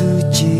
自己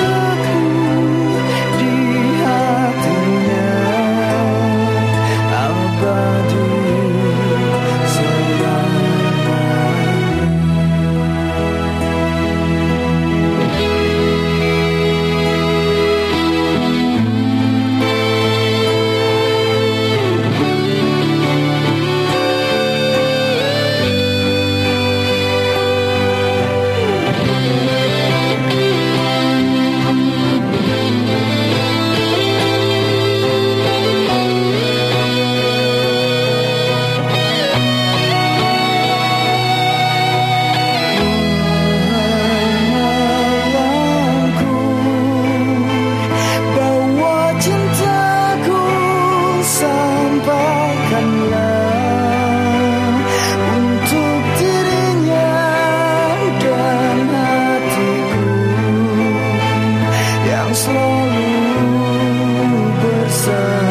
selalu bersama